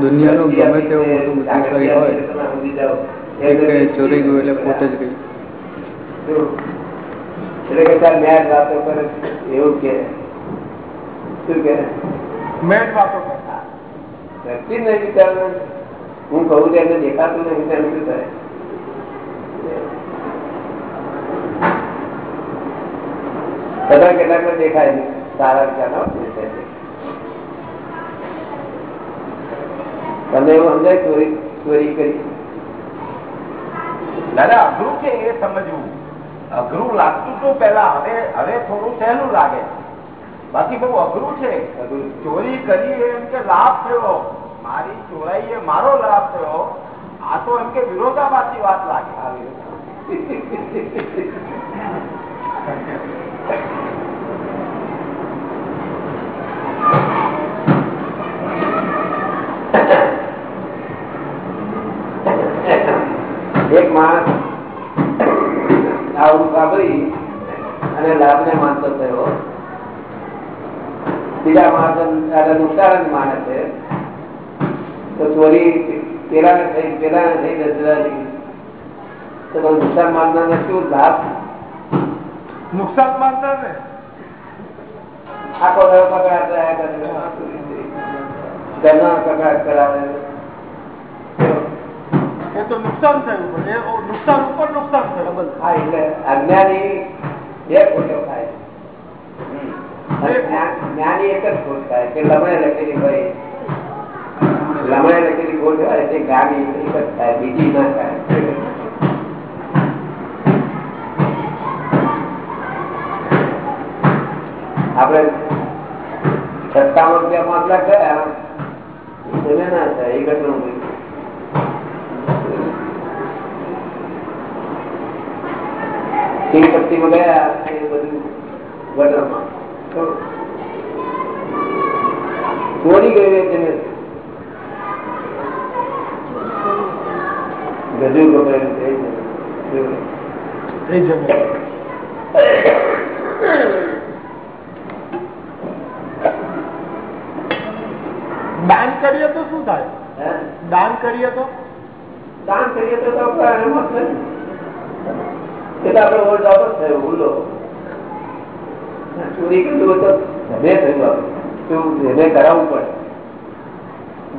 દુનિયાનું ગમે તેવું મોટું મુસાફરી હોય એક ચોરી ગયું એટલે પોતે જ ગઈ એટલે કે તાર મેચ વાતો કરે એવું કે. શું કે? મેચ વાતો જ નહીં વિચારવાનું હું કહું તેમને દેખાતું નહીં તેમ શું થાય બધા કેટલાક દેખાય સારા વિચારનો તમને એવું સમજાય ચોરી ચોરી કરી. દાદા અઘરું છે એ સમજવું. અઘરું લાગતું હતું પેલા હવે હવે થોડું સહેલું લાગે. બાકી બહુ અઘરું છે. ચોરી કરી એમ કે લાભ થયો. મારી ચોરાઈ એ મારો લાભ થયો. આ તો એમ કે વિરોધાભાસી વાત લાગે. એક માણસ આવું સાંભળી અને લાભ ને માનતો થયો. બીજા માણસ નુકસાન જ માને છે. તો ચોરી પેલા ને થઈ પેલા ને થઈ દસ તો નુકસાન માનનાર ને શું લાભ? નુકસાન માનતા ને? આખો કકડાટ કરાવે. તો નુકસાન થયું પણ નુકસાન ઉપર નુકસાન થયું. હા એટલે અજ્ઞાની બે ખોટો થાય. જ્ઞાની એક જ ખોટ થાય. કે લમણે લખેલી ભાઈ લમણે લખેલી ખોટ હોય તે જ્ઞાની એક જ થાય બીજી ના થાય. આપણે સત્તાવન રૂપિયા પાંચ લાખ થયા એને ના થાય એ જ નું સિંહ પટ્ટીમાં ગયા એ બધું ગટરમાં ચોરી ગયું એ તેને ગજુ કપાયેલું છે એ જમે દાન કરીએ તો શું થાય હે? દાન કરીએ તો દાન કરીએ તો તો આપણે એમ જ છે એ તો આપણે ઓળખ જ થયો, ભૂલો. ચોરી કર્યું તો શું કરાવવું પડે.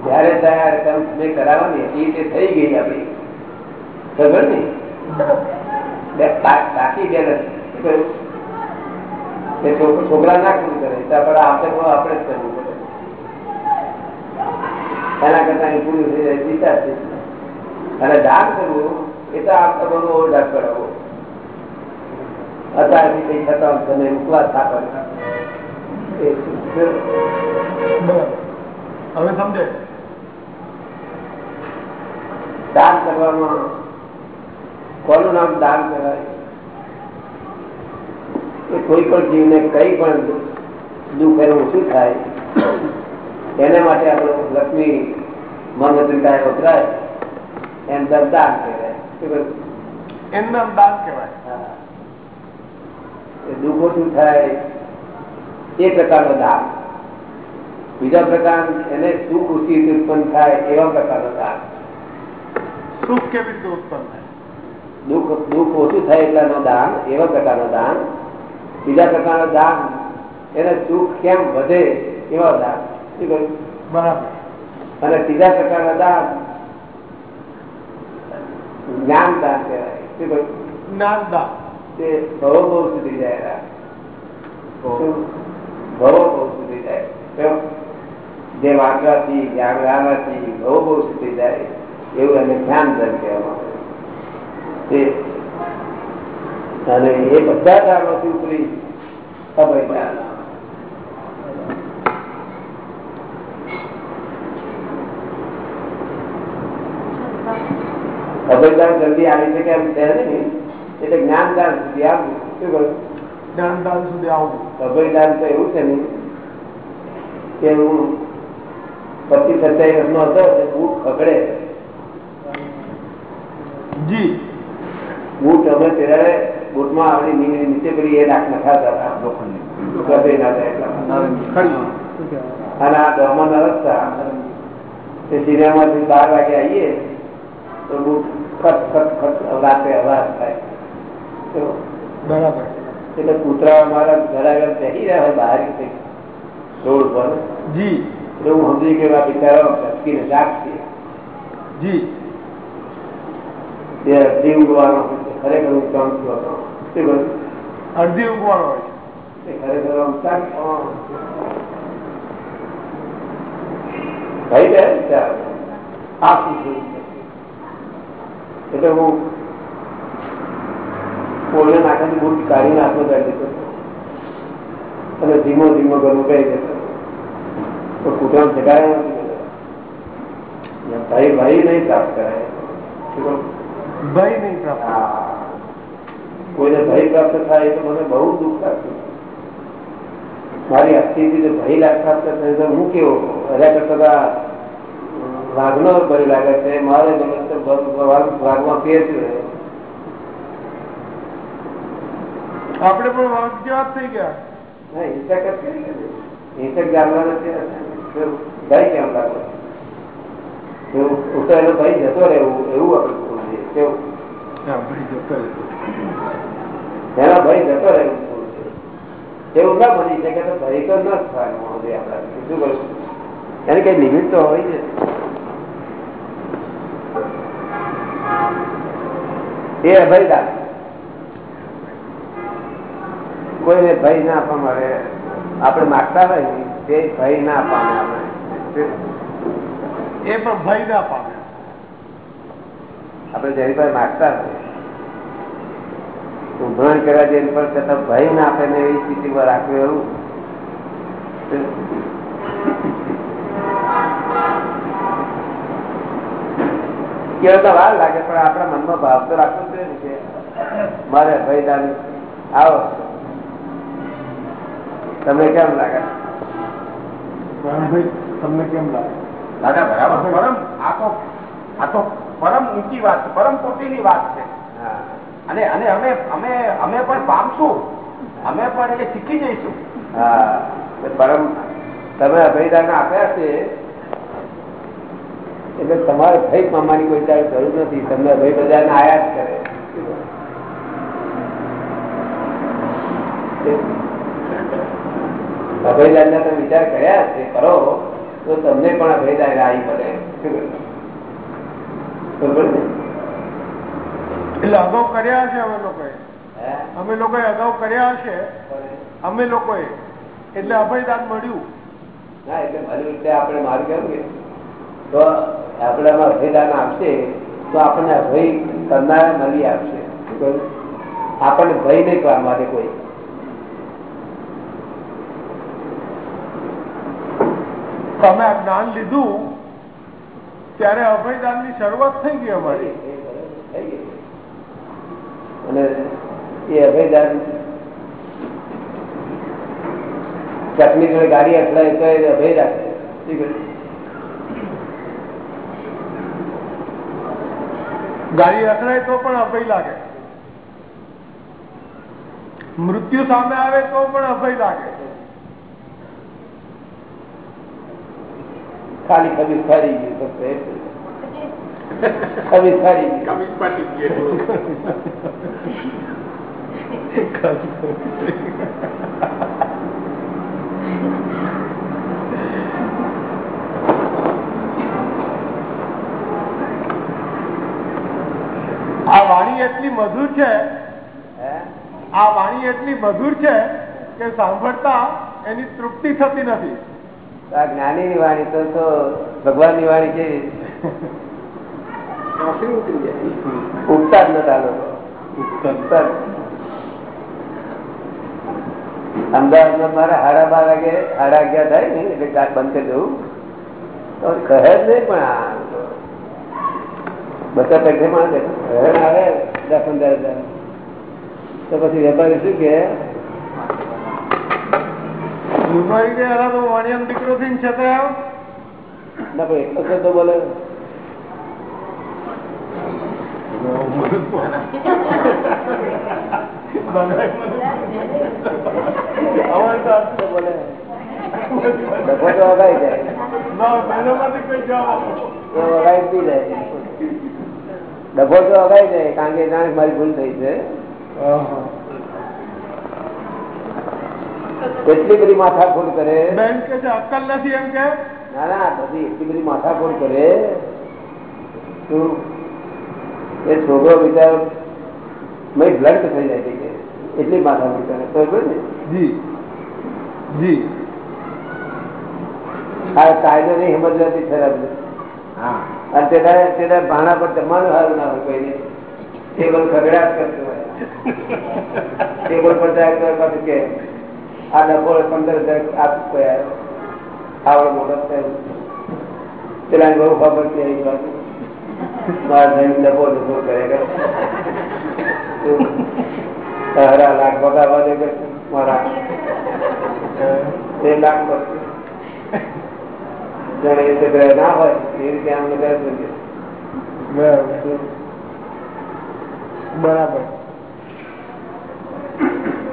જયારે ત્યારે કામ કરાવવાની હતી તે થઈ ગઈ આપણી. ખબર ને બે બાકી બે છોકરા ના કરવું કરે? તો આપણે જ કરવું પડે. એના કરતા પૂરું થઈ જાય ચિંતા છે. અને દાન કરવું, એ તો આપણે બધું ઓરડા કરાવો. અત્યારથી કઈ થતા તમે ઉપવાસ થાપો હવે સમજે? દાન કરવામાં કોનું નામ દાન કહેવાય એ કોઈ પણ જીવને કઈ પણ દુઃખ એનું ઓછું થાય એને માટે આપણે લક્ષ્મી મનવત્રિકાએ વપરાય. એમ દાન કહેવાય. એમ નામ દાન કહેવાય. દુઃખ ઓછું થાય એ પ્રકારનો દાન. બીજા પ્રકાર એને સુખ ઓછી રીતે ઉત્પન્ન થાય એવા પ્રકારનો દાન. સુખ કેવી રીતે ઉત્પન્ન થાય? દુઃખ દુઃખ ઓછું થાય એટલાનો દાન એવા પ્રકારનો દાન. બીજા પ્રકારનો દાન એને સુખ કેમ વધે એવા દાન. શું કહ્યું? બરાબર. અને ત્રીજા પ્રકારના દાન જ્ઞાન દાન કહેવાય. શું કહ્યું? જ્ઞાન દાન. તે ભવો બહુ સુધી જાય શું? ભવો બહુ સુધી જાય કેમ? જે વાંચવાથી જ્ઞાન લાવવાથી ભવો બહુ સુધી જાય એવું એને જ્ઞાન દાન કહેવામાં આવે તે અને એ બધા દાનોથી ઉપરી અભય દાન અભયદાન જલ્દી આવી શકે એમ છે નહીં એટલે જ્ઞાનદાન સુધી આવવું. શું કહ્યું? જ્ઞાન દાન સુધી આવવું. અભયદાન તો એવું છે ને કે હું પચીસ સત્યાવીસ વર્ષનો હતો ઊંટ બૂટ ખકડે જી. બૂટ અમે ત્યારે બૂટમાં આવડી ની- નીચે કરી એ નાખ નખાતા હતા. લોકોને ના થાય અને આ દોમાં રસ્તા તે સિનેમાથી બાર વાગે આવીએ તો બૂટ ખટ ખટ ખટ રાતે અવાજ થાય. બરાબર. એટલે કૂતરા મારા ઘર આગળ બેસી રહ્યા હોય બહાર રોડ પર. જી. એટલે હું સમજી કે બિચારા ધસકીને જાગશે જી. તે અડધી ઉગવાનો. ખરેખર હું કામ છું હતો? અડધી ઉગવાનો હોય તે ખરેખર ઊંઘતા જ હા. ભાઈ બે બિચારો. આ શું એટલે હું કોઈને નાખેલી બુટ કાઢીને હાથમાં કાઢી દીધો અને ધીમો ધીમો ઘરમાં કહી દેતો તો કૂતરાને જગાડ્યા નથી બધા. ભાઈ ભાઈ નહીં પ્રાપ્ત કરાય શું કહું? ભય નહીં પ્રાપ્ત હા. કોઈને ભય પ્રાપ્ત થાય તો મને બહુ દુઃખ લાગતું મારી અસ્થિતિ જો ભય લાગ પ્રાપ્ત થાય તો હું કેવો હજા કરતા વાઘનો ભય લાગે છે મારે જગત તો ભ- ભ- વાઘમાં ફેર છે આપણે પણ જેવા થઈ ગયા. હિંસક ભય કેમ લાગે? ઉતરેલો ભય જતો રહેવું એવું આપણે. કેવું? એના ભાઈ જતો એવું ના બની શકે તો ભય તો ન થાય શું કરું એની કઈ લિમિટ તો હોય છે એ અભયદાન કોઈને ભય ના આપવા મળે આપણે માગતા હોય ને તે ભય ના પામે આપણે. એ પણ ભય ના પામે. આપણે જેની પાસે માગતા હોય ઉભરણ કરવા જેની પર છતાં ભય ના આપે ને એવી સ્થિતિમાં રાખવું એવું. કેવો તો વાર લાગે પણ આપણા મનમાં ભાવ તો રાખવો જોઈએ ને કે મારે ભયદાન આવો. તમને કેમ લાગે? તમને કેમ લાગે? દાદા બરાબર. પરમ આ તો આ તો પરમ ઊંચી વાત છે. પરમ કોટીની વાત છે. અને અને અમે અમે અમે પણ પામશું. અમે પણ એ શીખી જઈશું. હા. પરમ તમે અભયદાન આપ્યા છે એટલે તમારે ભય મામાની કોઈ ત્યારે જરૂર નથી. તમને અભય બજાર આયા જ કરે. અભયદાન ના તમે વિચાર કર્યા છે કરો તો તમને પણ અભયદાન આવી પડે? એટલે અગાઉ કર્યા છે અમે લોકોએ. અમે લોકોએ અગાઉ કર્યા છે અમે લોકોએ. એટલે અભયદાન મળ્યું. ના એટલે મારી રીતે આપણે મારું કેવું કે તો આપણામાં અભયદાન આપશે તો આપણને અભય કરનાર મળી આપશે આપણને ભય નહીં કરવા માટે કોઈ. તમે આ જ્ઞાન લીધું ત્યારે અભયદાનની શરૂઆત થઈ ગઈ અમારી. અને એ અભયદાન ચટણી જોડે ગાડી અથડાય તો એ અભય રાખે. ગાડી અથડાય તો પણ અભય લાગે. મૃત્યુ સામે આવે તો પણ અભય લાગે. ખાલી કમી ફરી ગયું એટલું. ફરી ગયું આ વાણી એટલી મધુર છે આ વાણી એટલી મધુર છે કે સાંભળતા એની તૃપ્તિ થતી નથી. આ જ્ઞાની ની વાણી તો તો ભગવાનની વાણી છે ઉગતા જ નતા લોકો. અમદાવાદમાં મારા હાડા બાર વાગે હાડા અગિયાર થાય ને એટલે ગાંઠ બંધ કરી દઉં. તો કહે જ નહીં પણ આ બધા પેટે માં આવે દસ પંદર હજાર. તો પછી વેપારી શું કે બીમારી કે એના તો વાણિયાનો દીકરો થઈને છતાં આવ્યો ના પણ એટલો શબ્દ બોલે. અમારે તો વગાડી જાય. કારણ કે જાણે મારી ભૂલ થઈ છે. એટલી બધી માથાકૂટ કરે? બેન કે અક્કલ નથી એમ કે? ના ના બધી એટલી બધી માથાકૂટ કરે. શું? એ છોકરો બિચારો મેં બ્લડ થઈ જાય છે એટલી માથાકૂટ કરે ને? જી જી. આ કાયદો નહીં નથી ખરાબ હા. અને તેના તેના ભાણા પર જમવાનું સારું ના હોય કોઈને. ટેબલ ખગડાટ કરતું હોય. ટેબલ પર જાય કે આ ડબ્બો પંદર હજાર આપું કોઈ આવ્યો આવડો મોટો થયો પેલા બહુ ખબર છે એ બાજુ મારા જઈને ડબ્બો ડબ્બો કરે કરે તારા લાખ બગાડવા દે કે મારા તે લાખ પર જાણે એ તો ગ્રહ ના હોય એ રીતે આમ ગ્રહ બનશે બરાબર બરાબર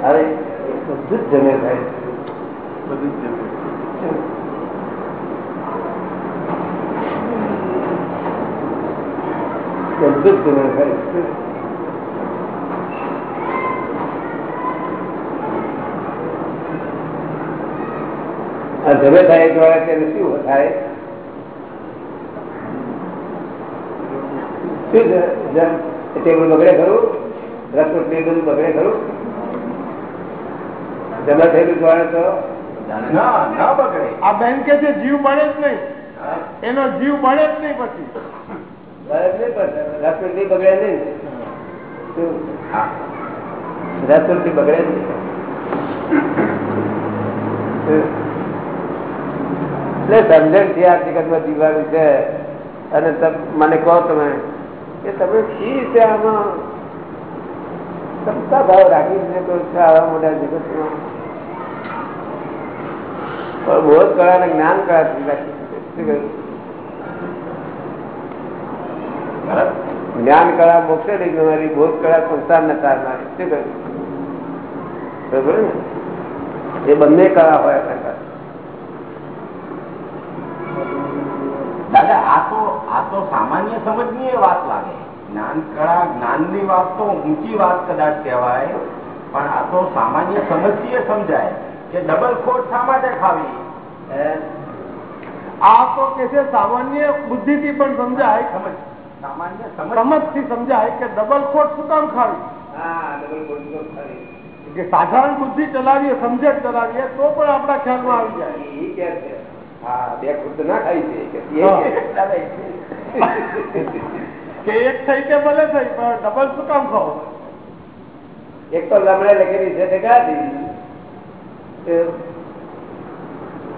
અરે બધું જ જમે થાય. બધું જ જમે. બધું જ જમે થાય. આ જમે થાય એ દ્વારા તેને શું થાય? શું ટેબલ બગડે ખરું? રસ બધું બગડે ખરું? જમા થયેલું દ્વારા તો? ના ના બગડે. આ બેન કે છે જીવ બને જ નહીં. એનો જીવ બને જ નહીં પછી. બરાબર નહીં પણ રસ રોટલી બગડે નહીં. ને? શું? હા રસ રોટલી બગડે નહીં એટલે સમજણથી આ જગતમાં જીવવાનું છે. અને તમ- મને કહો તમે કે તમે શી રીતે આમાં ક્ષમતા ભાવ રાખીને કહો આવા મોટા જગતમાં? પણ બોધ કળા અને જ્ઞાન કળા થી રાખી છે. શું કહ્યું? બરાબર જ્ઞાન કળા મોક્ષે નહીં ગમારી બોધ કળા સંસાર ને તારનારી શું કહ્યું બરોબર ને એ બંને કળા હોય આપણા પાસે. દાદા આ તો આ તો સામાન્ય સમજની એ વાત લાગે જ્ઞાન કળા જ્ઞાનની વાત તો ઊંચી વાત કદાચ કહેવાય પણ આ તો સામાન્ય સમજથી એ સમજાય કે ડબલ ખોટ શા માટે ખાવી? આ તો કે છે સામાન્ય બુદ્ધિથી પણ સમજાય સમજ સામાન્ય સમજ? થી સમજાય કે ડબલ ખોટ શું કામ ખાવી. કે સાધારણ બુદ્ધિ ચલાવીએ સમજણ ચલાવીએ તો પણ આપણા ખ્યાલમાં આવી જાય. એ કે હા બે ખુદ ના ખાઈ છે કે એક થઈ કે ભલે થઈ પણ ડબલ શું કામ ખાવ? એક તો લમડે લખેલી છે તે ગાદી તો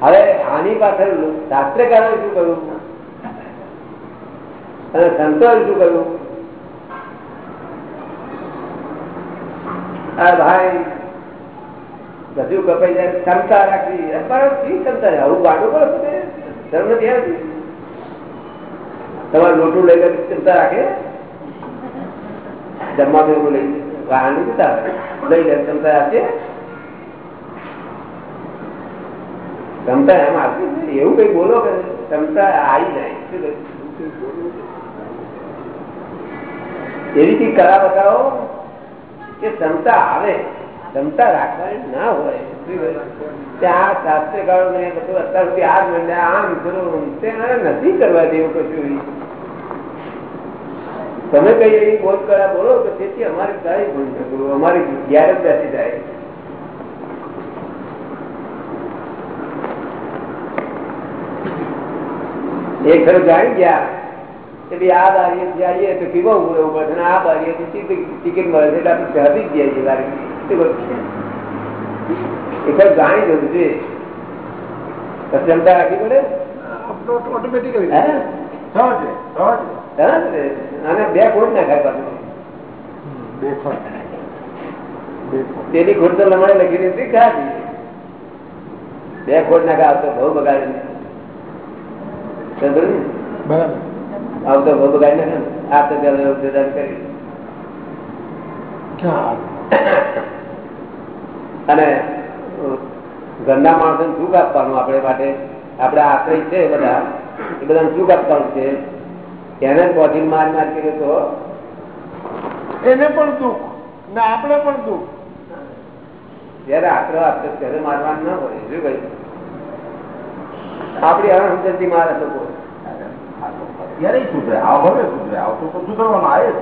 હવે આની પાછળ શાસ્ત્રકારોએ શું કહ્યું અને સંતોએ શું કહ્યું ભાઈ બધું કપાઈ જાય, ક્ષમતા રાખવી. શી ક્ષમતા આવું ગાડું કરો નથી આવતી તમારે લોટું લઈને ક્ષમતા રાખે? જમવાનું એવું લઈ વાહન લઈ લે, ક્ષમતા આપશે ક્ષમતા એમ આપી એવું કઈ બોલો કે ક્ષમતા આવી જાય. એવી કઈ કલા બતાવો કે ક્ષમતા આવે ક્ષમતા રાખવાની ના હોય. આ તે નથી કરવા જેવું કશું તમે કઈ એવી બોધ કળા બોલો તો તેથી અમારે કઈ ભૂલ થતું અમારી ઘેર જ બેસી જાય. એ ખરું જાણી ગયા. કે ભાઈ આ બારીએ જઈએ તો પીવો ઉભું રહેવું પડશે અને આ બારીએ ટિકિટ મળે છે એટલે આપણે સહજી જ જઈએ છીએ બારી શું કહું? એ ખરું જાણી જવું છે. તો ક્ષમતા રાખવી પડે? ઓટોમેટિકલી હે? સહજ સહજ હા ને? અને બે ખોટ ના ખાય પાછું. તેની ખોટ તો લમણે લખી હતી ખાધી. બે ખોટ ના ખાવ તો બહુ બગાડી સમજો ને? બરાબર. આવતો માણસો બગાડી નાખે ને. આ તો પેલા કરી. અને ઘરના માણસોને સુખ આપવાનું આપણે માટે. આપડે આશ્રય છે બધા. એ બધા શું આપવાનું છે. એને બોડી માર માર કર્યો તો. એને પણ દુઃખ ને આપણે પણ દુઃખ જયારે આક્રો આપતો ત્યારે મારવાનું ના હોય. શું કહ્યું? આપડી અણસમજતી મારે લોકો. સુધરે? સુધરે. સુધરે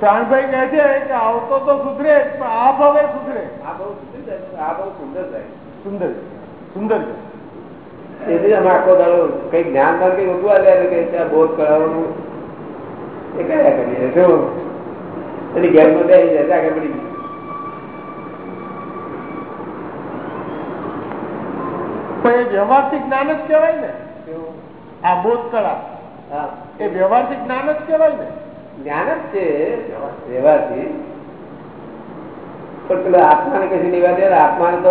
શાણભાઈ કહે છે કે આવતો તો સુધરે પણ આ ભાવે સુધરે. આ બહુ થાય. આ બહુ સુંદર થાય સુંદર સુંદર છે. તેથી અમે આખો દાડો કઈ જ્ઞાનમાં કઈ ઓછું લે કે ત્યાં બોધ કરાવવાનું એ કર્યા કરીએ. શું એની બધા બેસી જાય આગળ પડી ગઈ. પણ એ વ્યવહારથી જ્ઞાન જ કહેવાય ને. આ બોધ કળા. એ વ્યવહારથી જ્ઞાન જ કહેવાય ને. જ્ઞાન જ છે વ્યવહારથી. પણ પેલા આત્માને કશું લેવા દે આત્માને તો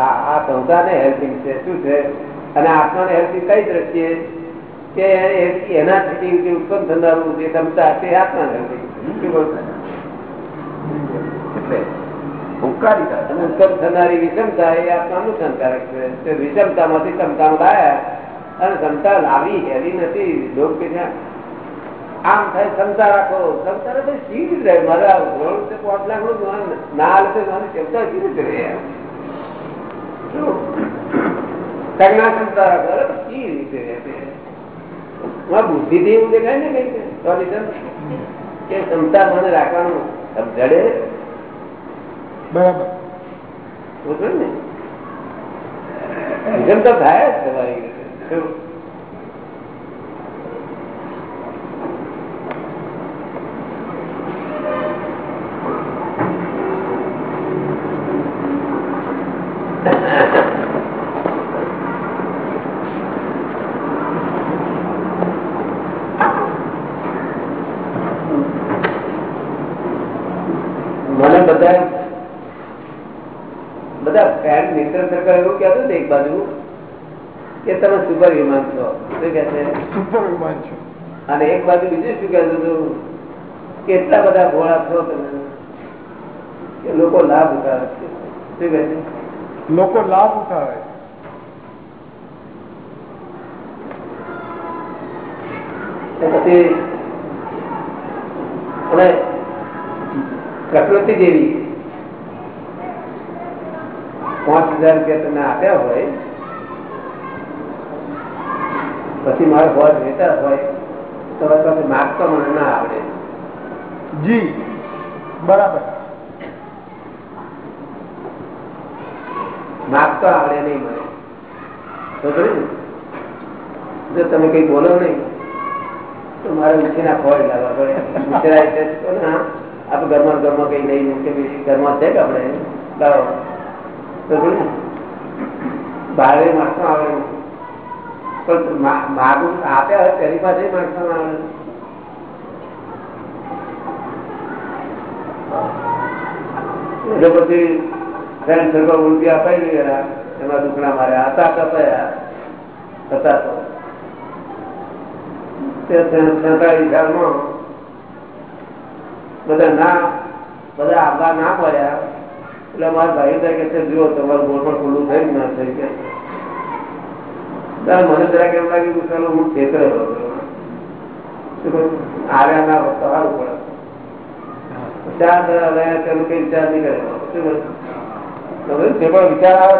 આ સંસારને હેલ્પિંગ છે. શું છે? અને આત્માને હેલ્પિંગ કઈ દ્રષ્ટિએ? કે એના થકી ઉત્પન્ન થનારું જે ક્ષમતા તે આત્માને હેલ્પિંગ શું ઉત્પન્ન થનારી વિષમતા એ આત્મા નુકસાનકારક છે. તે વિષમતામાંથી ક્ષમતામાં લાયા અને ક્ષમતા લાવી હેલી નથી. લોક કે ત્યાં આમ થાય, ક્ષમતા રાખો. ક્ષમતા તો સી રીતે? રહે મારે આ ધોરણ છે પાંચ લાખનું ધોરણ ના હાલે તો મારી ક્ષમતા સી રીતે રહે? યાર? શું? સંજ્ઞા ક્ષમતા રાખો, અરે પણ સી રીતે રહે તે? મારા બુદ્ધિથી એવું દેખાય ને કઈ સોલ્યુશન કે ક્ષમતા મને રાખવાનું જડે બરાબર. જેમ તો થાય જ તમારી રીતે. શું? મને બધા બધા ફ્રેન્ડ મિત્ર સર્કલ એવું કહેતું હતું એક બાજુ કે તમે સુપર વિમાન છો શું કહે છે સુપર વિમાન છે અને એક બાજુ બીજું શું કહેતું હતું? કેટલા બધા ભોળા છો તમે? કે લોકો લાભ ઉઠાવે છે. શું કહે છે? લોકો લાભ ઉઠાવે. પછી અને પ્રકૃતિ જેવી પાંચ હજાર રૂપિયા તમે આપ્યા હોય પછી મારે હોજ વેતા હોય તમારી પાસે માગતો મને ના આવડે. જી બરાબર. માગતો આવડે નહીં મને. તો ખરું ને? જો તમે કઈ બોલો નહીં તો મારે ઉછીના ફળ લાવવા પડે. એટલે આપણે ઘરમાં ઘરમાં કઈ નહીં કે ભાઈ ઘરમાં છે કે આપણે લાવો. તો ખરું ને? બારે માગતો આવડે નહીં. પણ માગું આપ્યા હોય તેની પાસે માગતો ના આવડે એટલે પછી ફ્રેન્ડ સર્કલ ઉલટી અપાઈ ગયા એમાં દુખણા માર્યા. હતા કપાયા હતા તો. તે સેતાળીસ બધા ના, બધા આવવા ના પડ્યા. એટલે મારા ભાઈ કે જુઓ, તમારું પણ ખુલ્લું થઈ ના થઈ કે ત્યારે મને જરાક એમ લાગ્યું કે ચાલો હું ક્ષેત્ર આવ્યા ના હોત સારું પડે ચાર કઈ વિચાર નહીં કર્યો? તે પણ વિચાર આવે.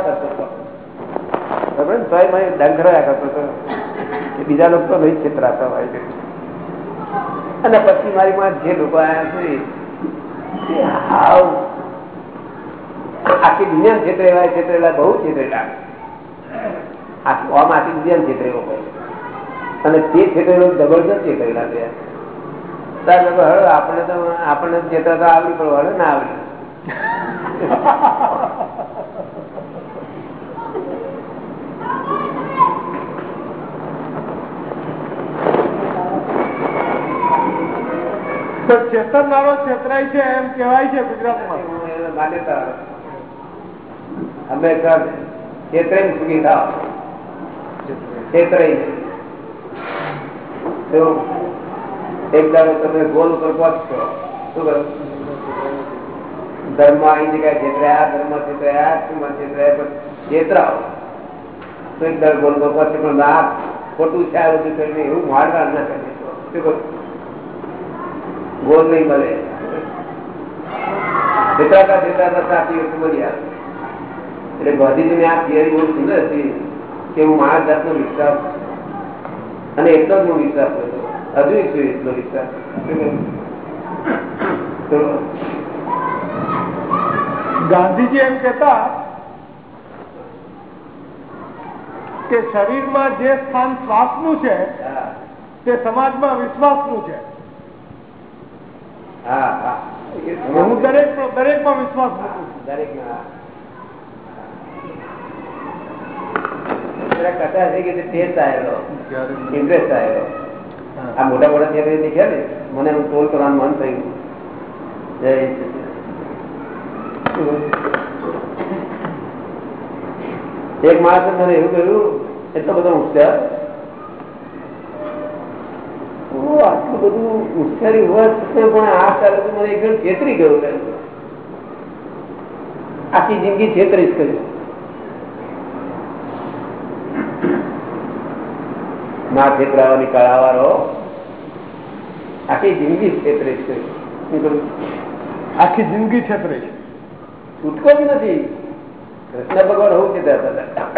ખબર ને? તોય મને ડંખ રહ્યા કરતો હતો બીજા લોકો નહીં છેતરાતા હોય. અને પછી મારી માં જે લોકો આવ્યા છે હાવ આખી દુનિયા છેતરેલા છેતરેલા, બહુ છેતરેલા આખી આમ આખી દુનિયા છેતરેલો અને તે છેતરેલો જબરજસ્ત છેતરેલા છે આપણે તો આપણને ચેતવતા આવડી પણ હળો ના આવડી. તો ચેતનનારો છેતરાય છે એમ કેવાય છે ગુજરાતમાં. માન્યતા. હંમેશા છેતરાઈને સુખી થાવ. છેતરાઈને તો એક દાડો તમે ગોલ ઉપર પહોંચશો, શું કરો? ધર્મ અહીં જગ્યાએ છેતરાયા ધર્મ છેતરાયા શું છેતરાયા પણ છેતરાઓ તો એક દર ગોળ ગોળ પછી પણ ના ખોટું છે, આ બધું કરીને એવું મારવા ના કરે શું કહું? ગોળ નહીં મળે. જેટલા જેટલા સાચી વસ્તુ બધી આવે એટલે ગાંધીજીની આ થિયરી બહુ સુંદર હતી કે હું મારા જાતનો વિશ્વાસ અને એટલો જ હું વિશ્વાસ કરતો હજુ છું એટલો વિશ્વાસ. ગાંધીજી એમ કેતા કે શરીરમાં જે સ્થાન શ્વાસનું છે તે સમાજમાં વિશ્વાસનું છે. હા હું. દરેક દરેકમાં વિશ્વાસ મૂકું છું. દરેકના જરા થઈ ગઈ ટેસ્ટ આવેલો ઇન્ટરેસ્ટ આવેલો આ મોટા મોટા થિયેટર દેખ્યા ને મને હું ટોલ કરવાનું મન થયું. જય એક માણસે મને એવું કહ્યું એટલો બધો હોશિયાર? આટલું બધું હોશિયારી હોવા છતાં પણ આ ચાલે મને એક છેતરી ગયો. આખી જિંદગી છેતરી જ કર્યું ના છેતરાવાની કળાવાળો આખી જિંદગી છેતરી કહ્યું? આખી જિંદગી છેતરે છે. છૂટકો જ નથી. કૃષ્ણ ભગવાન હોવું કીધા હતા.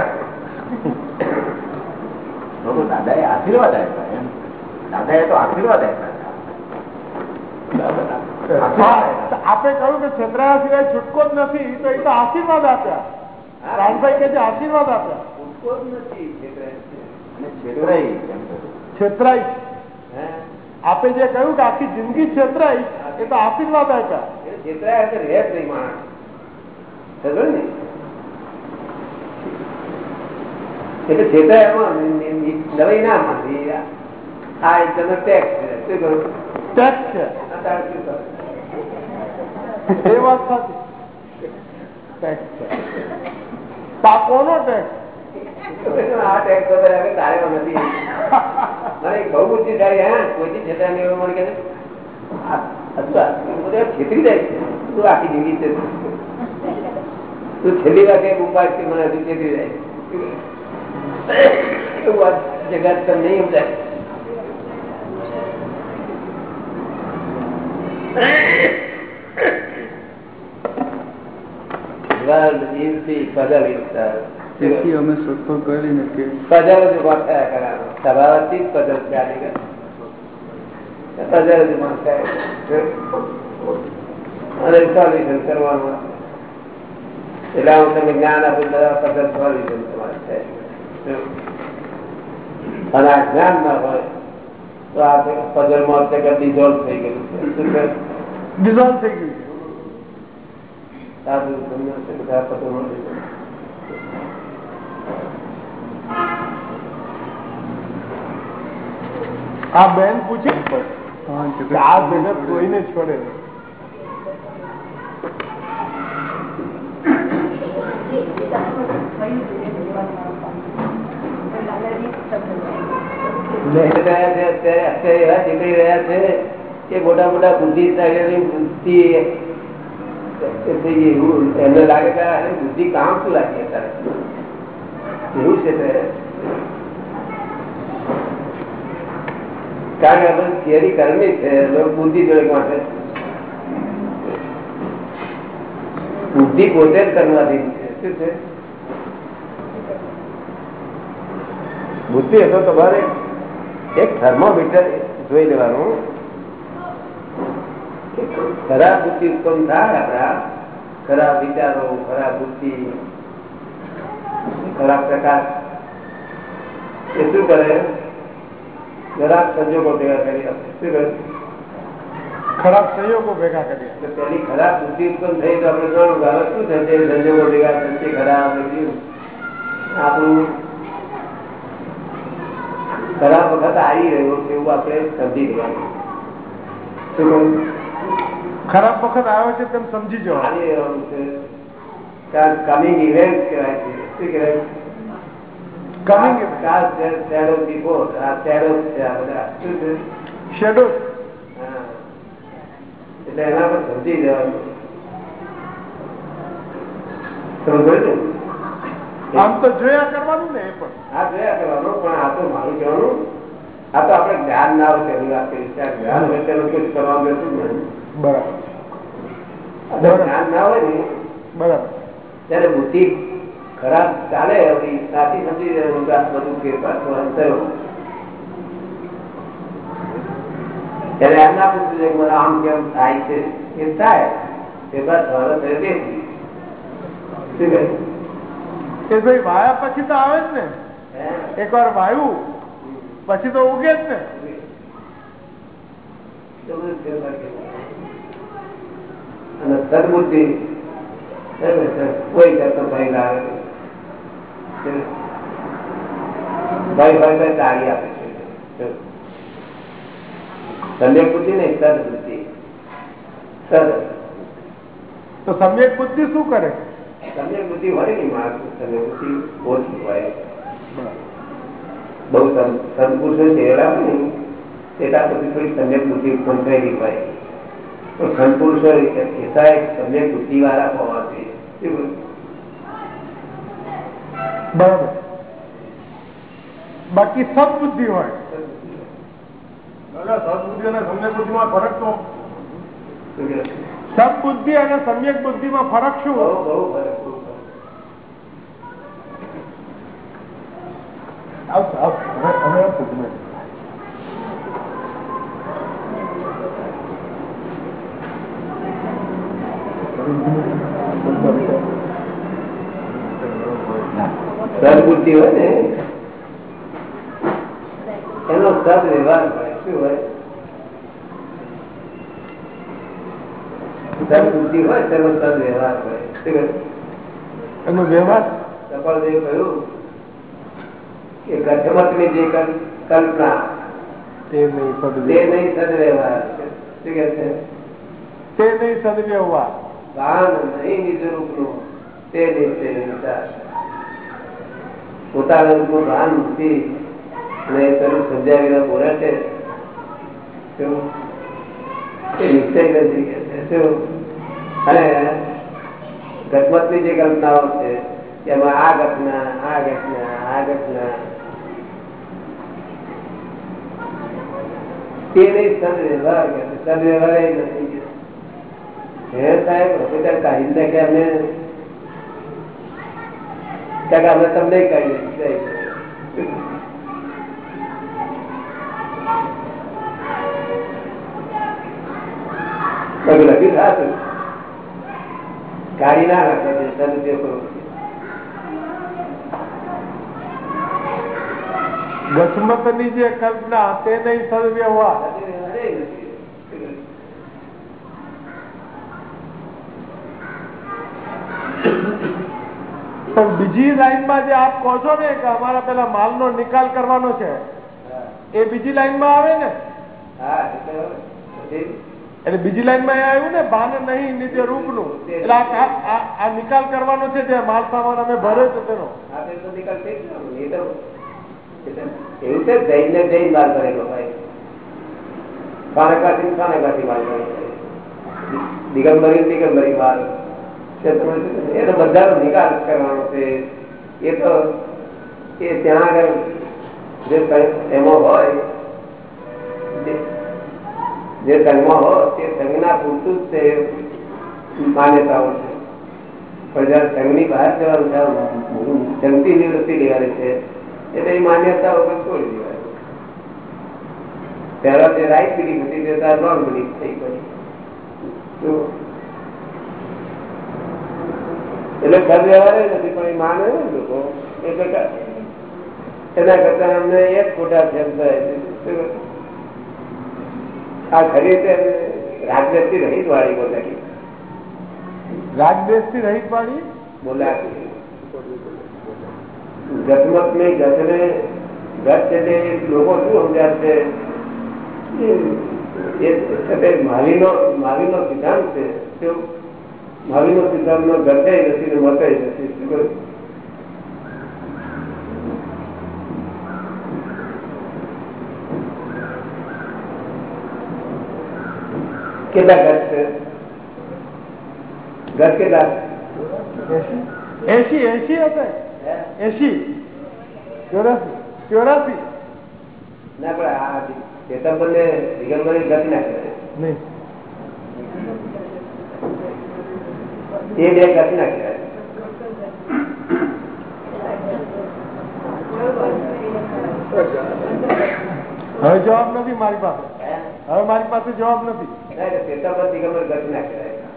તો દાદાએ આશીર્વાદ આપ્યા એમ. તો આશીર્વાદ આપ્યા આપણે કહ્યું કે છેતરાયા સિવાય છૂટકો જ નથી તો એ તો આશીર્વાદ આપ્યા. રામભાઈ કે આશીર્વાદ આપ્યા. છૂટકો જ નથી છેતરાય છે. છેતરાઈ? આપે જે કહ્યું કે આખી જિંદગી છેતરાઈ એ તો આશીર્વાદ આપ્યા. એટલે છેતરાયા વગર રહે જ નહીં માણસ. ને? એટલે છેતરાયામાં નવાઈ ના માંડી. આ એક તમે ટેક્સ છે. શું કરું ટેક્સ છે? એ વાત સાચી. ટેક્સ છે. કોનો ટેક્સ આ ટેક્સ વગર હવે તારે નથી મને એક બહુ બુદ્ધિશાળી હે કોઈથી છેતરાય નહીં એવું મને કહે છે, આ હતું આ. હું બધું એમ છેતરી જાય છે. તું આખી જિંદગી છે તું છેલ્લી વાર કઈ ઉપાય કે મને હજુ છેતરી જાય એવું આ જગત તને નહીં સમજાય World is the puzzle itself. તેથી અમે શોધખોળ કરીને નથી પઝલ જ ઊભા થયા કરવાનો સભાવતી જ પઝલ ચાલી ગયો. પઝલ જ ઊભા થાય. કરવાનું. એટલે હું તમને જ્ઞાન આપું બધા પઝલ સોલ્યુશન તમારે અને આ જ્ઞાન ના હોય તો આ પઝલમાં ડિઝોલ્વ થઈ ગયું છે. ડિઝોલ્વ થઈ ગયું સાધુ તમને બધા પઝલ આ બેન પૂછે આ જગત કોઈને છોડે એવા નીકળી રહ્યા છે કે મોટા મોટા બુદ્ધિ એમને લાગે કે આ બુદ્ધિ કામ શું લાગે અત્યારે? એવું છે કારણ કે આપણે થિયરી કરવી છે બુદ્ધિ જોડે માટે બુદ્ધિ પોતે જ કરવાથી શું છે? બુદ્ધિ હતો તમારે એક થર્મોમીટર જોઈ લેવાનું. ખરાબ બુદ્ધિ ઉત્પન્ન થાય આપણા. ખરાબ વિચારો, ખરાબ બુદ્ધિ. ખરાબ પ્રકાશ. એ શું કરે? જરાક સંજોગો ભેગા કરી આપે. શું કરે? ખરાબ સંયોગો ભેગા પેલી ખરાબ બુદ્ધિ ઉત્પન્ન થઈ તો આપણે જોવાનું કે શું થશે? સંજોગો ભેગા થશે ખરાબ આપણું ખરાબ વખત આવી રહ્યો એવું આપણે સમજી લેવાનું શું કહ્યું? ખરાબ વખત આવ્યો છે તેમ સમજી જવા આવી રહ્યું છે. કારણ કમિંગ ઇવેન્ટ કહેવાય છે. શું કહેવાય કાલ શેડો બિફોર આ શેડો છે આ બધા શું છે શેડો એટલે એના પર સમજી જવાનું. સમજ ને? આમ તો જોયા કરવાનું ને પણ. આ જોયા કરવાનું પણ આ તો મારું કહેવાનું આ તો આપણે જ્ઞાન ના હોય તેનું વાત કરી છે આ જ્ઞાન હોય તેનું કશું કરવાનું રહેતું બરાબર. જ્ઞાન ના હોય ને બરાબર. ત્યારે બુદ્ધિ ખરાબ ચાલે સાચી સમજી બધું ફેરફાર થવાનું થયો. ત્યારે એમ ના પૂછવું છે કે મને આમ કેમ થાય છે? એ થાય. ફેરફાર થવાનો થયો તેથી શું કહે? વાયા પછી તો આવે જ ને. એક વાર વાયુ પછી તો ઉગે જ ને. તો. અને સદબુદ્ધિ? કોઈ કરતો ભાઈ ના ભય ભય ભય તાળી આપે છે. સમ્યક બુદ્ધિ નહીં સદબુદ્ધિ સદ. તો સમ્યક બુદ્ધિ શું કરે? સમ્યક બુદ્ધિ હોય ને માણસ સમ્યક બુદ્ધિ ઓછી હોય. બહુ સદ- સદપુરુષો ચહેરા ને એટલા પછી થોડી સમ્યક બુદ્ધિ ઉત્પન્ન થયેલી હોય. પણ સદપુરુષો એસા એક સમ્યક બુદ્ધિ વાળા હોવા જોઈએ? બરાબર. બાકી સદબુદ્ધિ હોય. સદબુદ્ધિ અને સમ્યક બુદ્ધિમાં ફરક તો? સદબુદ્ધિ અને સમ્યક બુદ્ધિમાં ફરક શું? બહુ તમે સદબુદ્ધિ હોય ને? એનો સદ વ્યવહાર હોય શું હોય? સદબુદ્ધિ હોય તેનો સદ વ્યવહાર હોય એનો વ્યવહાર? કપાલદેવે કહ્યું કે ગઠમતની જે કલ- કલ્પના તે નહીં તે સદવ્યવહાર શું કે છે? તે નહીં સદવ્યવહાર ભાન નહીં નિજ રૂપનું તે નહીં તે વિચાર. પોતાના રૂપનું ભાન નથી અને તરફ સમજ્યા વિના શું? અને જે કલ્પનાઓ છે, એમાં આ ઘટના આ ઘટના આ ઘટના. તે નહીં સદવ્યવહાર સદવ્યવહાર એ નથી. હે સાહેબ હવે દે કે અમને કાકા અમે તમને કાઢી. બાકી લખ્યું થાતું. કાઢી ના તે સદુપયોગ ગસમતની જે કલ્પના તે નહીં સદવ્યવહાર. પણ બીજી લાઈનમાં જે આપ કહો છો ને કે અમારા પેલા માલનો નિકાલ કરવાનો છે એ બીજી લાઈનમાં આવે ને? હા એટલે એટલે બીજી લાઈનમાં એ આવ્યું ને ભાન નહીં નિત્ય રૂપનું. એટલે આ નિકાલ કરવાનો છે જે માલ સામાન અમે ભર્યો છે તેનો. એવું છે જૈન ને જૈન માલ ભરેલો ભાઈ. કાનકાથી ને કાઢી માલ કરેલો દિગંબરી દિગંબરી માલ? એ તો બધાનો નિકાલ કરવાનો છે એ તો એ ત્યાં આગળ જે સંગ- એમાં હોય જે- જે સંઘમાં હોય તે સંઘના પૂરતું જ તે માન્યતાઓ છે પણ જયારે સંઘની બહાર જવાનું થાય જંગતી નિવૃત્તિ લેવાની છે એટલે એ માન્યતાઓ પર છોડી દેવાય પહેલા જે રાઈટ બિલીફ હતી તે તાર રોંગ બિલીફ થઈ ગઈ તો એટલે ઘર વ્યવહાર નથી પણ એ માને ને લોકો એટલે એના કરતા અમને એ જ ખોટા છે થાય આ ખરી રીતે રહીત વાળી બોલાવી રાજદેશ રહીત વાળી બોલાવી ગતમત ને ગતને ગત છે તે લોકો શું સમજ્યા છે? એ છે નો મહાવીરનો નો સિદ્ધાંત છે. મહાવીરનો સિદ્ધાંત ગતે નથી ને મતે નથી શું કહ્યું? કેટલા ઘટ છે? ઘટ કેટલા? એસી એસી હશે? એસી ચોરાસી. ચોરાસી. ના પણ આ ચેતન બંને દિગંબર ઘટ નાખે નહીં. એ બે ગતિ ના કહેવાય હવે જવાબ નથી મારી પાસે હે? હવે મારી પાસે જવાબ નથી ના, એટલે શ્વેતાંબર દિગંબર ગતિ ના કહેવાય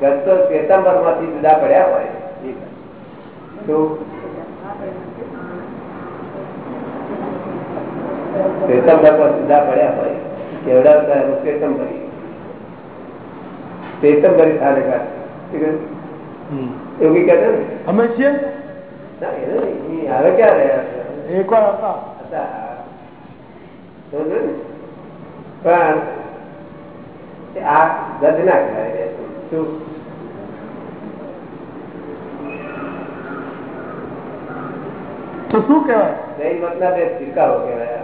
ગત તો શ્વેતાંબરમાંથી જુદા પડ્યા હોય તો શ્વેતાંબરમાં જુદા પડ્યા હોય કેવડાવતા એનું શ્વેતાંબરી શ્વેતાંબરી થાને કાઢ કઈ કહેતા અમે છીએ? ના, એને નહીં. એ હવે ક્યાં રહ્યા છે? હતા. હતા. પણ આ ગદ ના કહેવાય શું? તો શું કહેવાય? જૈન મતના બે સ્વીકારો કહેવાય.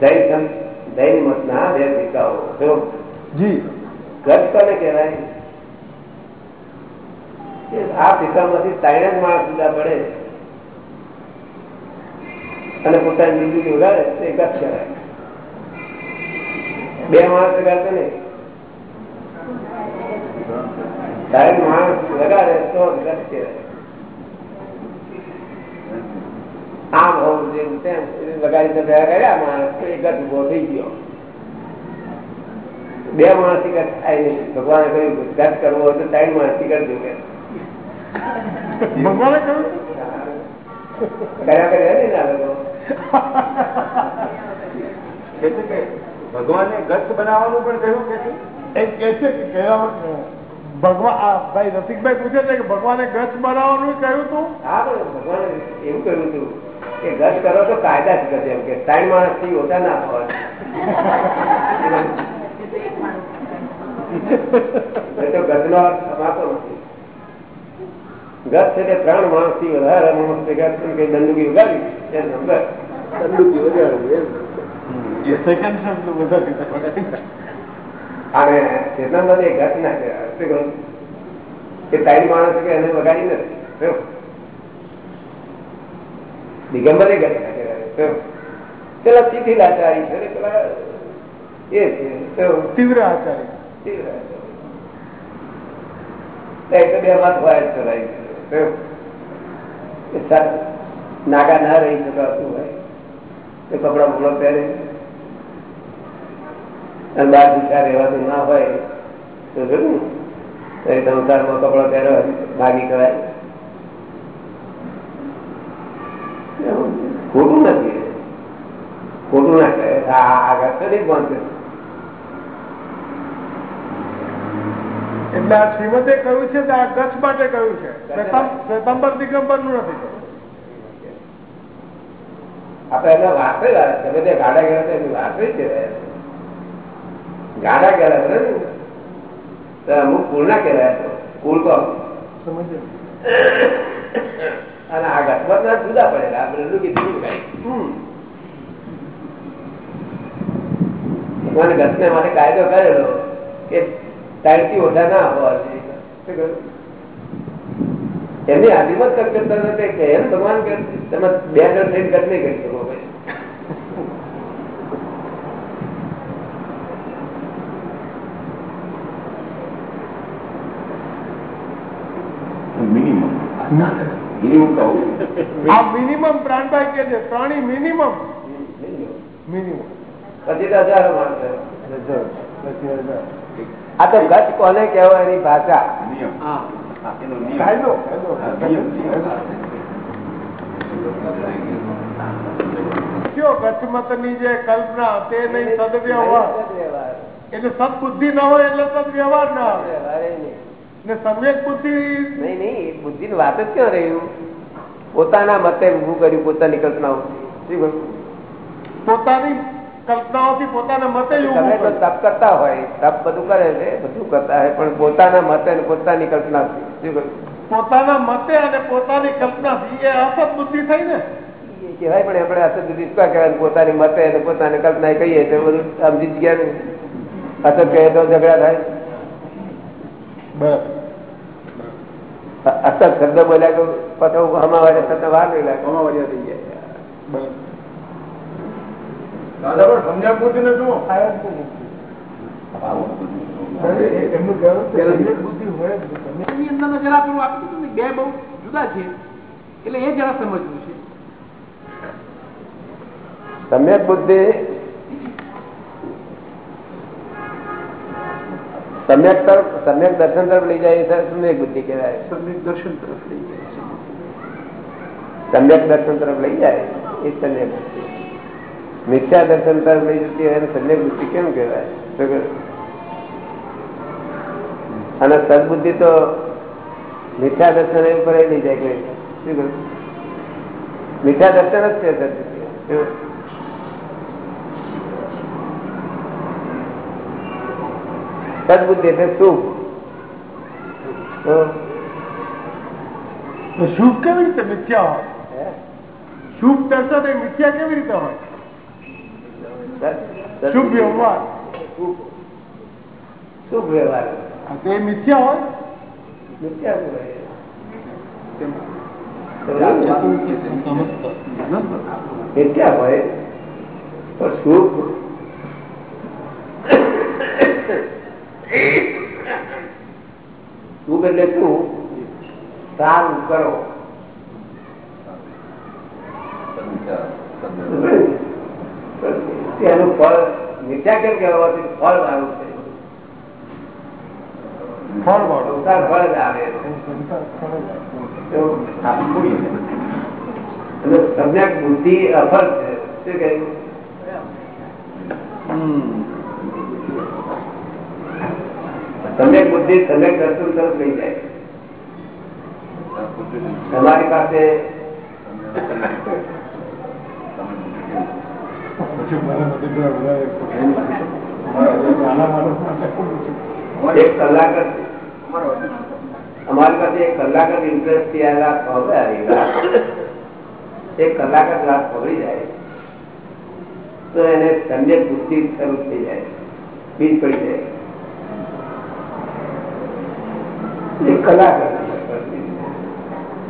જૈન જૈન મતના બે સ્વીકારો જો. જી આ પિતામાંથી ત્રણ જ માણસ જુદા પડે. અને પોતાની જિંદગી ઉડાડે, તો એ ગત કહેવાય. બે માણસ લગાડતો નહીં સાહેબ માણસ લગાડે તો ગત કહેવાય. આમ હોવું જેમ તેમ. લગાડી તો ભેગા કર્યા, માણસ તો એક ગત ઊભો થઈ ગયો. બે માણસથી થાય નહીં ભગવાને કહ્યું ગત કરવો હોય તો ત્રણ માણસથી કરજો કે ભગવાને કહ્યું? કર્યા કર્યા લોકો ભગવાને? બનાવવાનું પણ કહ્યું કે છે કહેવા ભગવાન આ ભાઈ રસિકભાઈ પૂછે છે કે ભગવાને ગચ્છ બનાવવાનું કહ્યું હતું હા ભગવાને એવું કહ્યું હતું કે ગત કરો તો કાયદા જ કરે એમ કે ત્રણ માણસથી ઓછા ના હોય. ગત સમાતો નથી. ગત છે તે ત્રણ માણસથી વધારે માણસ ભેગા થઈને કઈ દંડુકી ઉગાડી એ નંબર દંડુકી વગાડવું એમ. સેકન્ડ શબ્દ વધારે અને ચેતનામાં એ ઘટ ના કહેવાય. કે ત્રણ માણસ કે એને વગાડી નથી? દિગંબરે ઘટ ના કહેવાય. પેલા સીધી લાચારી છે પેલા એ છે. તીવ્ર આચાર્ય. નાગા ના રહી શકાતું હોય. તો કપડા બપડા પહેરે. અને બાર ભૂખા રહેવાતું ના હોય, તો જોયું ને? સંસારમાં કપડા પહેરો ભાગી કરાય. ખોટું નથી. ખોટું ના કહે આગળ તો નહીં પહોંચે એટલે આ શ્રીમદે કહ્યું છે કે આ ગચ્છ માટે કહ્યું છે. શ્વેતાંબ- શ્વેતાંબર દિગંબરનું નથી કહ્યું. આપડે એના વાસે તમે ગાડા હતા એની જ ગાડા ગયા હતા ને? અમુક કુળ ના કહેવાય તો કુળ તો અને આ ગતમત ના જુદા પડેલા. આપણે એનું કીધું? કઈ ભગવાને ગતને માટે કાયદો કરેલો કે ટાઈમથી ઓછા ના હોવા જોઈએ એમની કર કરતા નથી કે એમ ભગવાન કે તમે બે હજાર થઈને કટ નહીં કરી શકો ભાઈ. મિનિમમ પ્રાણભાઈ કે છે. પ્રાણી મિનિમમ મિનિમમ પછી હજારો. માણસ આ તો ગત કોને કહેવાય એની ભાષા? ની જે કલ્પના તે નહીં સદવ્યવહાર. એટલે સદબુદ્ધિ ન હોય એટલે સદવ્યવહાર ના આવે. ને સમ્યક બુદ્ધિ નહીં નહીં બુદ્ધિ ની વાત જ ક્યાં રહ્યું પોતાના મતે ઉભું કર્યું પોતાની કલ્પનાઓ પોતાની કલ્પનાઓથી પોતાના મતે તમે તો તપ કરતા હોય તપ બધું કરે છે બધું કરતા હોય પણ પોતાના મતે અને પોતાની કલ્પના શું કહ્યું? પોતાના મતે અને પોતાની કલ્પનાથી એ અસત બુદ્ધિ થઈ ને? કહેવાય પણ આપણે અસત બુદ્ધિ શું કહેવાય? પોતાની મતે અને પોતાની કલ્પના કહીએ તો બધું સમજી જ ગયા અસત કહે તો ઝઘડા થાય. બરાબર. અસત શબ્દ બોલ્યા તો પછી હમા વાળે થતા વાર નહીં લાગે. અમાવાડિયા થઈ જાય બરાબર. દાદા પણ સમજ્યા બુદ્ધિ ને શું એમનું કહેવું સમ્યક બુદ્ધિ હોય જ નહીં. સમ્યક એની અંદરનો જરા પેલું આપી દીધું ને બે બહુ જુદા છે. એટલે એ જરા સમજવું છે. સમ્યક બુદ્ધિ. સમ્યક તરફ સમ્યક દર્શન તરફ લઈ જાય સર સમ્યક બુદ્ધિ કહેવાય. સમ્યક દર્શન તરફ લઈ જાય. સમ્યક દર્શન તરફ લઈ જાય એ સમ્યક બુદ્ધિ. મિથ્યા દર્શન તરફ લઈ જતી હોય એને સંજય બુદ્ધિ કેમ કહેવાય? અને સદબુદ્ધિ તો મિથ્યા દર્શન એ ઉપર લઈ જાય કે શું કરું મિથ્યા દર્શન જ છે સદબુદ્ધિ? સદબુદ્ધિ એટલે તો શુભ કેવી રીતે મિથ્યા હોય? શુભ દર્શન એ મિથ્યા કેવી રીતે હોય? શુભ વ્યવહાર. શુભ વ્યવહાર મિથ્યા હોય? મિથ્યા. મિથ્યા. હોય તો શુભ. શુભ એટલે શું? સારું કરો. એનું ફળ કેમ કહેવાય ફળ સારું છે. ફળ વાળો. જ આવે. સમ્યક બુદ્ધિ અફળ છે. શું કહ્યું સમ્યક બુદ્ધિ સમ્યક દર્શન તરફ લઈ જાય. તમારી પાસે અમારી પાસે એક કલાક જ ઇન્ટરેસ્ટથી આ હવે આવી એક કલાક જ રાત પકડી જાય. તો એને સંજય બુદ્ધિ શરૂ થઈ જાય. બીજ પડી જાય. એક કલાક.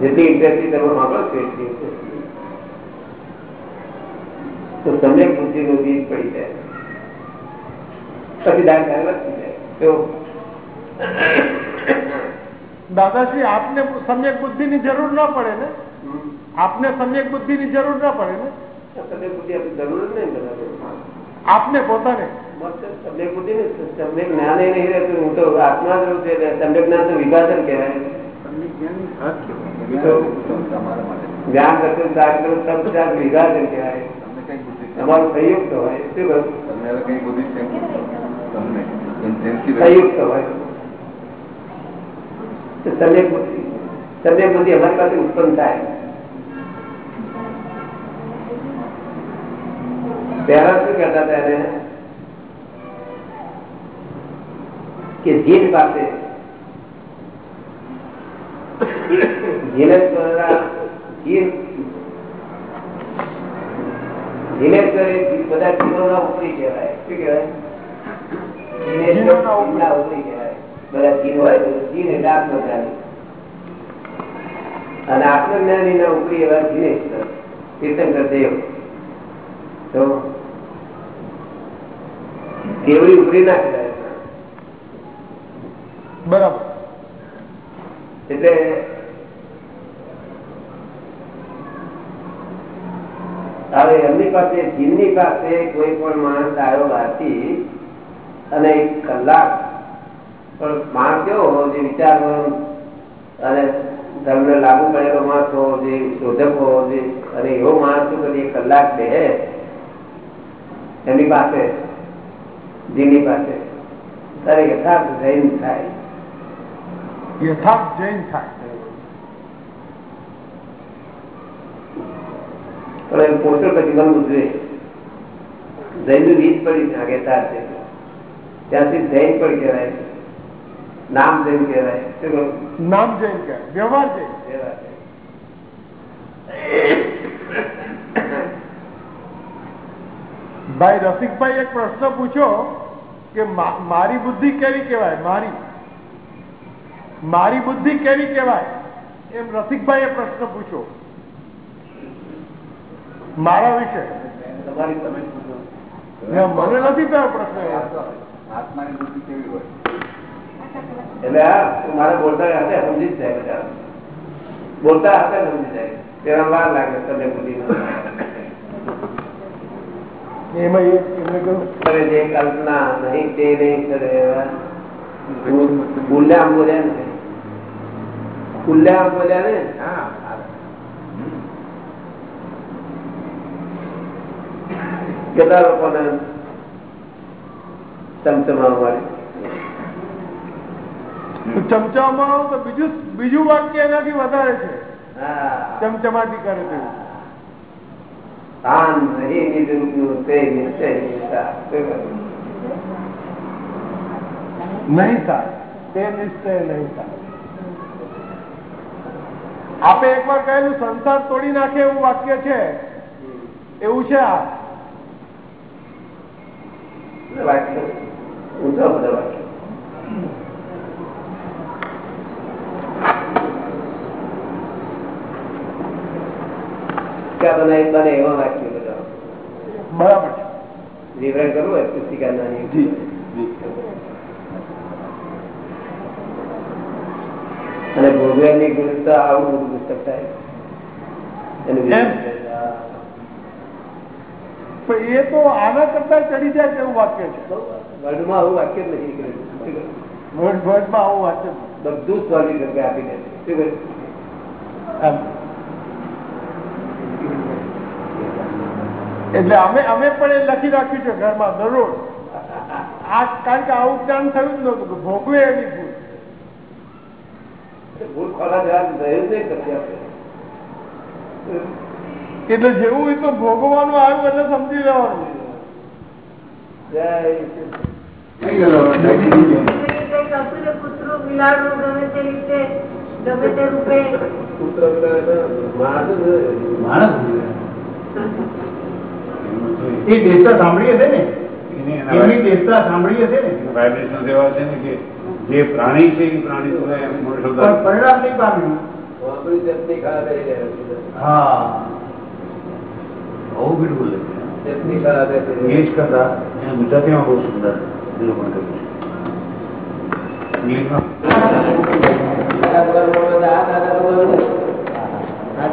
જેટલી ઇન્ટરેસ્ટથી તમે માગો છો એટલી interest થી. તો સમ્યક બુદ્ધિ નું બીજ પડી જાય પછી દાન ચાલુ થઈ જાય તો દાદાશ્રી આપને સમ્યક બુદ્ધિ ની જરૂર ના પડે ને આપને સમ્યક બુદ્ધિ ની જરૂર ના પડે ને સમ્યક બુદ્ધિ આપણી જરૂર જ નહીં બરાબર આપને પોતાને સમ્યક બુદ્ધિ ને સમ્યક જ્ઞાન એ નહીં રહેતું હું તો આત્મા જ રહું છું એટલે સમ્યક જ્ઞાન તો વિભાજન કહેવાય સમ્યક જ્ઞાનની ભાગ કહેવાય. એ તો જ્ઞાન દર્શન શાસ્ત્ર સબ શાસ્ત્ર વિભાજન કહેવાય તમારું સંયુક્ત હોય શું કહ્યું સંયુક્ત હોય તો સમ્યક બુદ્ધિ સમ્યક બુદ્ધિ અમારી પાસે ઉત્પન્ન થાય પહેલા શું કહેતા હતા એને કે જીન પાસે જીનેશ્વરના જીન એ બધા જીવોના ઉપરી કહેવાય. શું કહેવાય? ઉપરી. કહેવાય. બધા જીવ હોય એટલે આત્મજ્ઞાની. અને આત્મજ્ઞાની ના ઉપરી એવા જીનેશ્વર તીર્થંકર દેવ તો કેવડી ઉપરી ના કહેવાય. બરાબર. એટલે હવે એમની પાસે, જીનની પાસે કોઈ પણ માણસ આવ્યો નથી અને એક કલાક પણ માણસ કેવો હોવો જે વિચારવાનો અને ધર્મને લાગુ પડેલો માણસ હોવો જોઈએ, શોધક હોવો જોઈએ. અને એવો માણસ શું કરી એક કલાક બે એની પાસે જીની પાસે. ત્યારે યથાર્થ જૈન થાય. યથાર્થ જૈન થાય. પણ એમ પોષણ પછી બનવું જોઈએ જૈનનું બીજ પડી નાખે તાર છે ત્યાંથી જૈન પણ કહેવાય નામ જૈન કહેવાય શું કહું? નામ જૈન કહેવાય વ્યવહાર જૈન એ વાત છે. ભાઈ રસિકભાઈ એક પ્રશ્ન પૂછ્યો કે મા- મારી બુદ્ધિ કેવી કહેવાય મારી મારી બુદ્ધિ કેવી કહેવાય એમ રસિકભાઈ એ પ્રશ્ન પૂછ્યો મારા વિશે? મને નથી કયો પ્રશ્ન આત્માની કેવી હોય? એટલે મારા બોલતા હાથે સમજી જ જાય બધા બોલતા હાથે સમજી જાય. તેના વાર લાગે તમને બુદ્ધિ એમાં એ એમને કહ્યું કરે જે કલ્પના નહીં તે નહીં કરે બોલ્યા બોલ્યા ને. ઉલ્લામ બોલ્યા ને? હા કેટલા લોકોને ચમચમા મારી? તો તો બીજું બીજું વાક્ય એનાથી વધારે છે. હા. કરે તેવું તાન નહીં નિરૂપનું તે નિશ્ચય નહીં થાય તે નિશ્ચય નહીં થાય આપે એકવાર કહેલું સંસાર તોડી નાખે એવું વાક્ય છે. એવું છે આ? ઊંચા બધા વાક્ય. ક્યાં બનાવી બને એવા વાક્ય બધા બરાબર વિવરણ કરવું હોય પુસ્તિકા નાની અને ભોગવ્યાની ગુણતા આવું બધું પુસ્તક થાય. એનું. પણ એ તો આના કરતા ચડી જાય તેવું વાક્ય છે વર્લ્ડમાં આવું વાક્ય જ નથી વર્ડ વર્ડમાં આવું વાક્ય બધું જ રૂપે આપી દે છે. શું કહ્યું? એમ. એટલે અમે અમે પણ એ લખી રાખ્યું છે ઘરમાં દરરોજ આ કારણ કે આવું જ્ઞાન થયું જ નતું કે ભોગવે એની ભૂલ ભૂલ ખોલા જવાબ રહ્યું નહીં પછી આપણે. એટલે જેવું એ તો ભોગવવાનું આવ્યું એટલે સમજી લેવાનું. એ દેશતા સાંભળી હશે ને? એમની દેશતા સાંભળી હશે ને? વાઇબ્રેશન એવા છે ને કે જે પ્રાણી છે એ પ્રાણી પરિણામ નહીં પામ્યું. હા. બહુ બિલકુલ એ. જ કરતા એને ગુજરાતીમાં બહુ સુંદર લોકોને કહ્યું છે ઇંગ્લિશમાં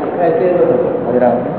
દેખાય છે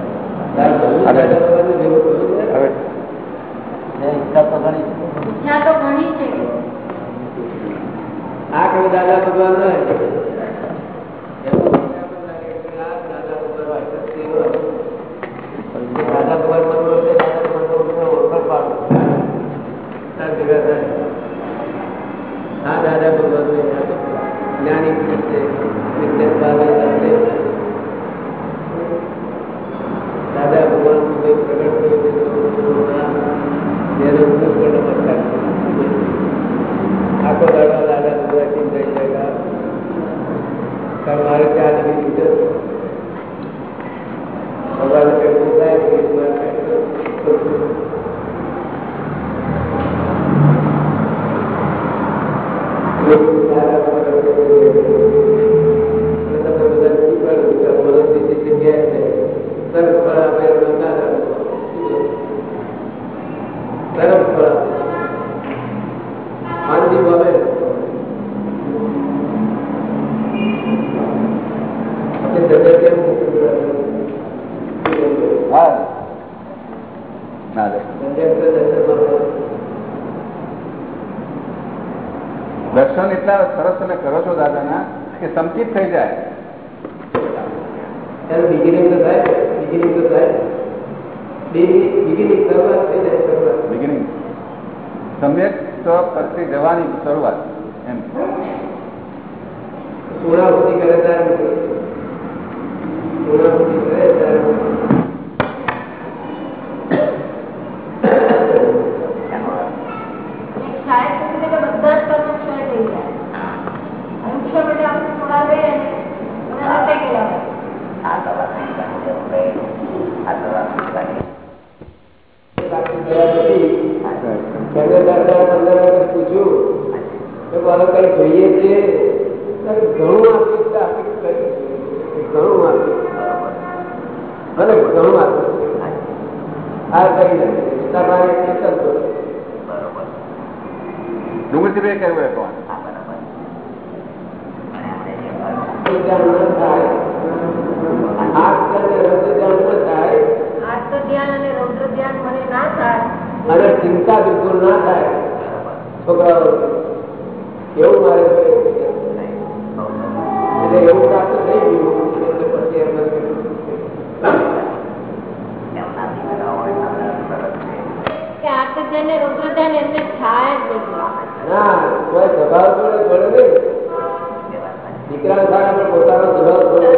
એનું બિગિનિંગ તો થાય બિગિનિંગ તો થાય બિગિનિંગ શરૂઆત થઈ જાય શરૂઆત. બિગિનિંગ સમ્યક સ્વ પરથી જવાની શરૂઆત એમ. પૂર્ણાહુતિ કરે ત્યારે પૂર્ણાહુતિ કરે ત્યારે શાયદ એવું છે કે બધા જ કર્મ ક્ષય થઈ જાય અને ક્ષય માટે આપણે થોડા લે અને બધા નષ્ટ ગયા હોય. બાકી ગયા પછી પંદર દાદા પંદર વખત પૂછ્યું? જોઈએ ઘણું આપ્યું એટલે ઘણું માનવું ભલે ઘણું માનવું આ કઈ નથી તમારે સંતોષ ડુંગરજીભાઈ કહ્યું અને ચિંતા બિલકુલ ના થાય. છોકરાઓ એવું મારે એટલે એવું પ્રાપ્ત થઈ ગયું. એટલે પછી એમ દીકરા પોતાનો સ્વભાવ જોડે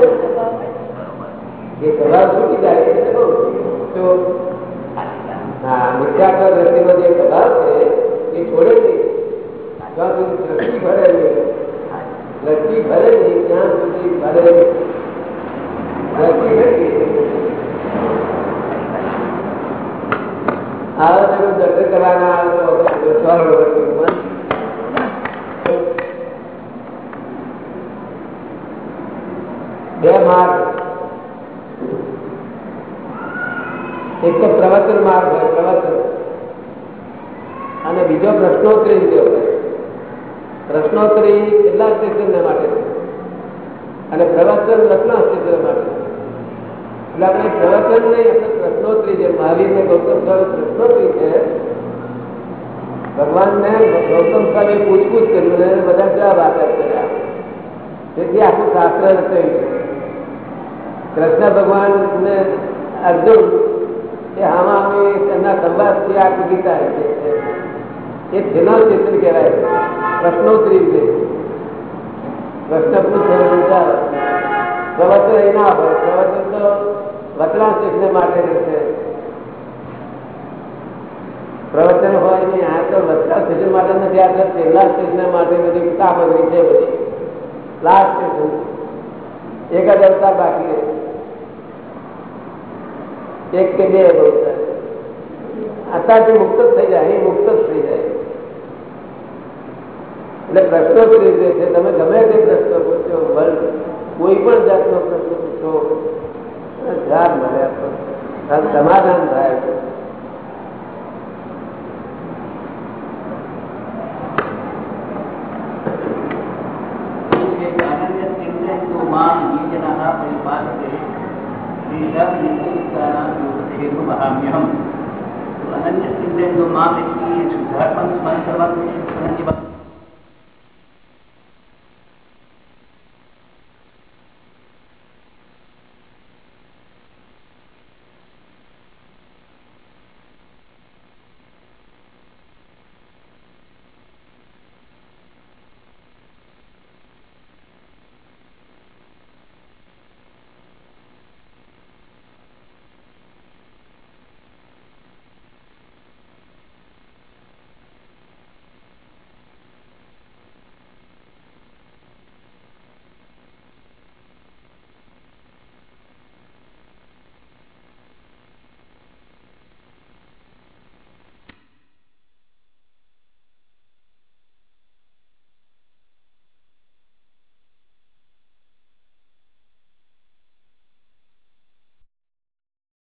એ સ્વભાવ છૂટી જાય એટલે મિથ્યાત્વ દ્રષ્ટિનો જે દ્રષ્ટિ ભરે ત્યાં સુધી ભરે નહીં દ્રષ્ટિ ભરી આવો કરવાના આવો તો સ્વર્ગ વગર બે માર્ગ એક તો પ્રવચન માર્ગ હોય પ્રવચન અને બીજો પ્રશ્નોત્તરી વિદ્યો હોય પ્રશ્નોત્તરી કેટલા સ્ટેશન માટે છે અને પ્રવચન લખના સ્ટેશન માટે એટલે પ્રવચન નહીં આપણે પ્રશ્નોત્તરી છે મહાવીર ને ગૌતમ સ્વામી પ્રશ્નોત્તરી છે. ભગવાનને ગૌતમ સ્વામી પૂછપૂછ કર્યું અને બધા જવાબ આપ્યા કર્યા. તેથી આખું શાસ્ત્ર રચાયું છે કૃષ્ણ ભગવાન ને અર્જુન એ આમાં અમે એમના સંવાદથી આ ગીતા છે. એ છેલ્લો ચિત્ર કહેવાય પ્રશ્નોત્તરી છે. પ્રશ્ન પૂછે પ્રવચન એ ના હોય. પ્રવચન તો વચલા શીખને માટે છે. પ્રવચન હોય નહીં, આ તો વચલા સ્ટેશન માટે નથી, આ તો છેલ્લા શીખને માટે બધી સામગ્રી છે બધી. લાસ્ટ સ્ટેશન એક જ અવતાર બાકી એક કે બે અવતાર. અત્યારથી મુક્ત જ થઈ જાય એ મુક્ત જ થઈ જાય. એટલે પ્રશ્નો જ રીતે છે, તમે ગમે તે પ્રશ્ન પૂછો, વર્લ્ડ, કોઈ પણ જાતનો પ્રશ્ન પૂછો જવાબ મળે આપણને. સમાધાન થાય છે અનન્ય ચિંતન જો વ્યક્તિ એટલી શુદ્ધાત્મા સ્મરણ કરવાનું છે